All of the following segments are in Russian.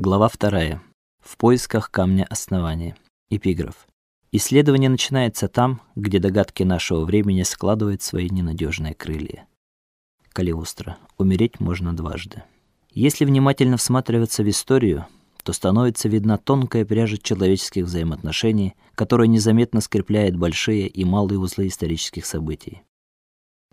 Глава 2. В поисках камня основания. Эпиграф. Исследование начинается там, где догадки нашего времени складывают свои ненадежные крылья. Калиостро. Умереть можно дважды. Если внимательно всматриваться в историю, то становится видна тонкая пряжа человеческих взаимоотношений, которая незаметно скрепляет большие и малые узлы исторических событий.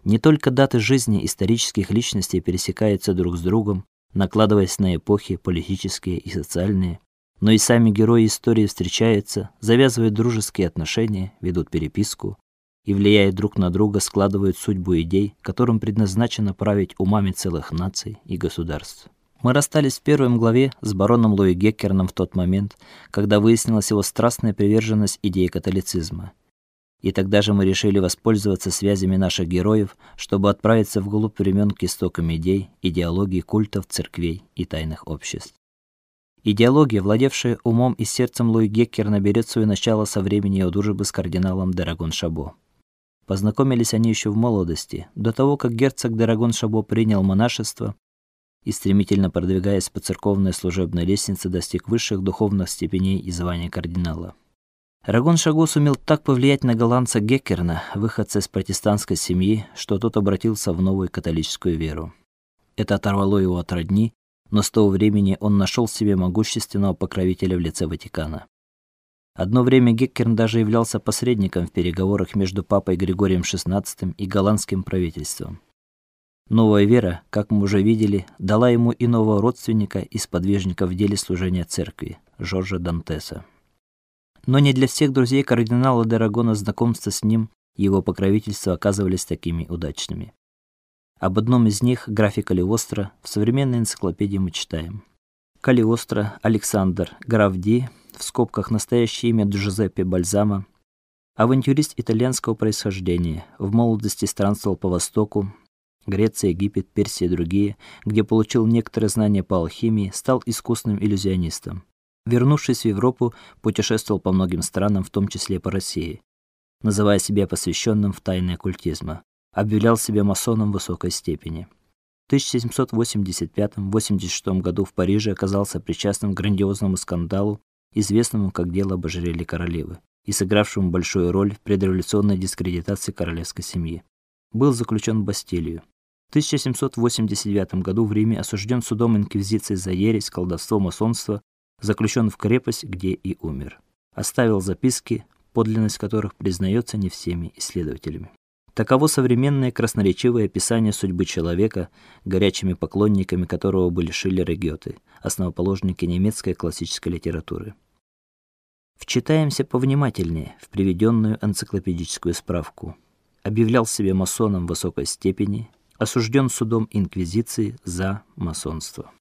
Не только даты жизни исторических личностей пересекаются друг с другом, накладываясь на эпохи политические и социальные, но и сами герои истории встречаются, завязывают дружеские отношения, ведут переписку и влияя друг на друга, складывают судьбу идей, которым предназначено править умами целых наций и государств. Мы расстались в первой главе с бароном Луи Геккерном в тот момент, когда выяснилась его страстная приверженность идее католицизма. И тогда же мы решили воспользоваться связями наших героев, чтобы отправиться в глубь времен к истокам идей, идеологии культов, церквей и тайных обществ. Идеология, владевшая умом и сердцем Луи Геккерна, берет свое начало со времени его дружбы с кардиналом Дерагон Шабо. Познакомились они еще в молодости, до того, как герцог Дерагон Шабо принял монашество и стремительно продвигаясь по церковной служебной лестнице, достиг высших духовных степеней и звания кардинала. Рагон Шаго сумел так повлиять на голландца Геккерна, выходца из протестантской семьи, что тот обратился в новую католическую веру. Это оторвало его от родни, но с того времени он нашел себе могущественного покровителя в лице Ватикана. Одно время Геккерн даже являлся посредником в переговорах между папой Григорием XVI и голландским правительством. Новая вера, как мы уже видели, дала ему и нового родственника и сподвижника в деле служения церкви Жоржа Дантеса но не для всех друзей кардинала Д'Арагона знакомство с ним и его покровительство оказывались такими удачными. Об одном из них, графе Калиостро, в современной энциклопедии мы читаем. Калиостро Александр граф Ди, в скобках настоящее имя Джузеппе Бальзама, авантюрист итальянского происхождения, в молодости странствовал по Востоку, Греция, Египет, Персия и другие, где получил некоторые знания по алхимии, стал искусным иллюзионистом. Вернувшись в Европу, путешествовал по многим странам, в том числе по России, называя себя посвященным в тайны оккультизма, объявлял себя масоном высокой степени. В 1785-86 году в Париже оказался причастным к грандиозному скандалу, известному как дело об королевы, и сыгравшему большую роль в предреволюционной дискредитации королевской семьи. Был заключен в Бастилию. В 1789 году в Риме осужден судом инквизиции за ересь, колдовство, масонство заключен в крепость, где и умер. Оставил записки, подлинность которых признается не всеми исследователями. Таково современное красноречивое описание судьбы человека, горячими поклонниками которого были Шиллер и Гёте, основоположники немецкой классической литературы. Вчитаемся повнимательнее в приведенную энциклопедическую справку. Объявлял себя масоном высокой степени, осужден судом инквизиции за масонство.